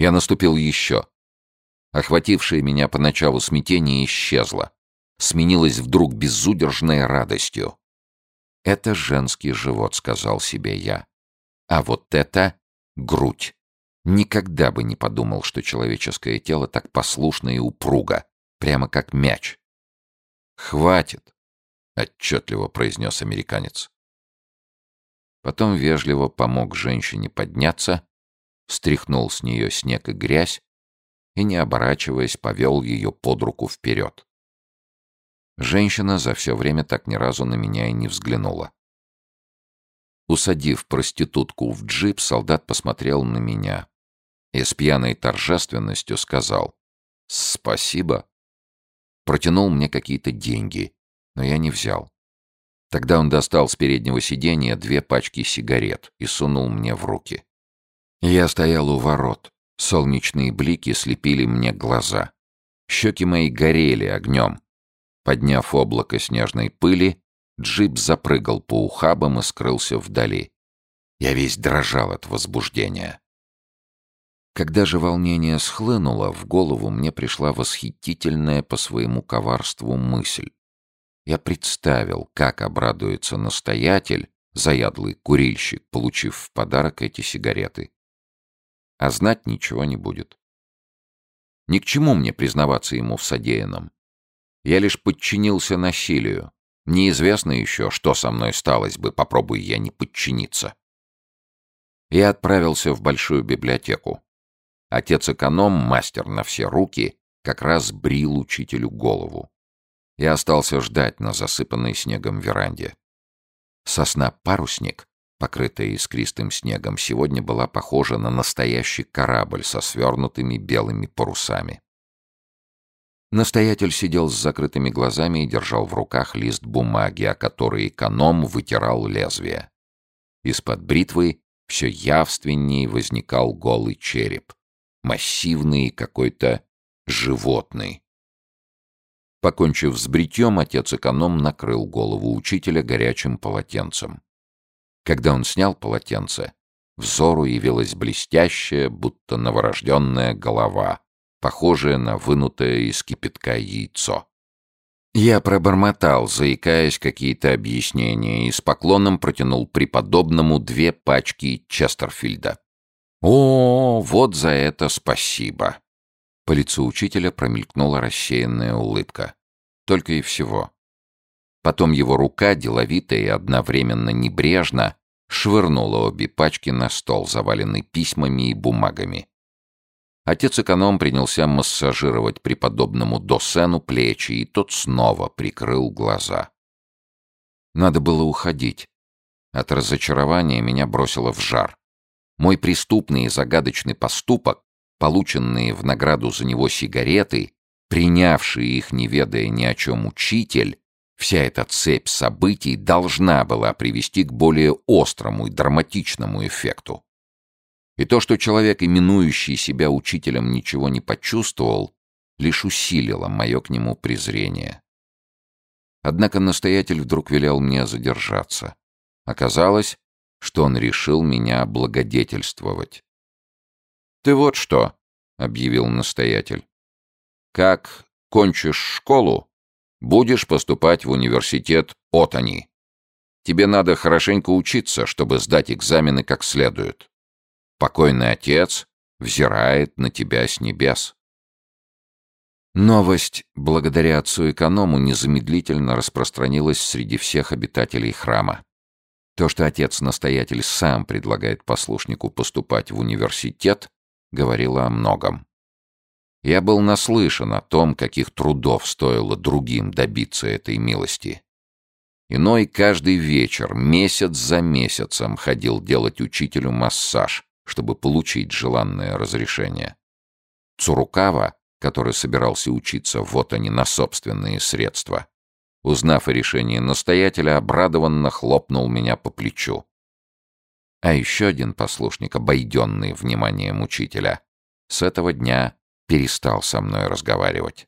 Я наступил еще. Охватившее меня поначалу смятение исчезло. Сменилось вдруг безудержной радостью. «Это женский живот», — сказал себе я. «А вот это — грудь». Никогда бы не подумал, что человеческое тело так послушно и упруго, прямо как мяч. «Хватит», — отчетливо произнес американец. Потом вежливо помог женщине подняться стряхнул с нее снег и грязь и, не оборачиваясь, повел ее под руку вперед. Женщина за все время так ни разу на меня и не взглянула. Усадив проститутку в джип, солдат посмотрел на меня и с пьяной торжественностью сказал «Спасибо». Протянул мне какие-то деньги, но я не взял. Тогда он достал с переднего сиденья две пачки сигарет и сунул мне в руки. Я стоял у ворот. Солнечные блики слепили мне глаза. Щеки мои горели огнем. Подняв облако снежной пыли, джип запрыгал по ухабам и скрылся вдали. Я весь дрожал от возбуждения. Когда же волнение схлынуло, в голову мне пришла восхитительная по своему коварству мысль. Я представил, как обрадуется настоятель, заядлый курильщик, получив в подарок эти сигареты а знать ничего не будет. Ни к чему мне признаваться ему в содеянном. Я лишь подчинился насилию. Неизвестно еще, что со мной сталось бы, попробуй я не подчиниться. Я отправился в большую библиотеку. Отец-эконом, мастер на все руки, как раз брил учителю голову. Я остался ждать на засыпанной снегом веранде. Сосна-парусник покрытая искристым снегом, сегодня была похожа на настоящий корабль со свернутыми белыми парусами. Настоятель сидел с закрытыми глазами и держал в руках лист бумаги, о которой эконом вытирал лезвие. Из-под бритвы все явственнее возникал голый череп, массивный и какой-то животный. Покончив с бритьем, отец-эконом накрыл голову учителя горячим полотенцем когда он снял полотенце, взору явилась блестящая, будто новорожденная голова, похожая на вынутое из кипятка яйцо. Я пробормотал, заикаясь какие-то объяснения, и с поклоном протянул преподобному две пачки Честерфильда. «О, вот за это спасибо!» По лицу учителя промелькнула рассеянная улыбка. Только и всего. Потом его рука, деловитая и одновременно небрежно, швырнула обе пачки на стол, заваленный письмами и бумагами. Отец-эконом принялся массажировать преподобному Досену плечи, и тот снова прикрыл глаза. Надо было уходить. От разочарования меня бросило в жар. Мой преступный и загадочный поступок, полученные в награду за него сигареты, принявший их, не ведая ни о чем, учитель, Вся эта цепь событий должна была привести к более острому и драматичному эффекту. И то, что человек, именующий себя учителем, ничего не почувствовал, лишь усилило мое к нему презрение. Однако настоятель вдруг велел мне задержаться. Оказалось, что он решил меня благодетельствовать. «Ты вот что», — объявил настоятель, — «как кончишь школу, Будешь поступать в университет Отани. Тебе надо хорошенько учиться, чтобы сдать экзамены как следует. Покойный отец взирает на тебя с небес. Новость, благодаря отцу-эконому, незамедлительно распространилась среди всех обитателей храма. То, что отец-настоятель сам предлагает послушнику поступать в университет, говорило о многом. Я был наслышан о том, каких трудов стоило другим добиться этой милости. Иной каждый вечер, месяц за месяцем, ходил делать учителю массаж, чтобы получить желанное разрешение. Цурукава, который собирался учиться, вот они, на собственные средства. Узнав о решении настоятеля, обрадованно хлопнул меня по плечу. А еще один послушник, обойденный вниманием учителя, с этого дня перестал со мной разговаривать.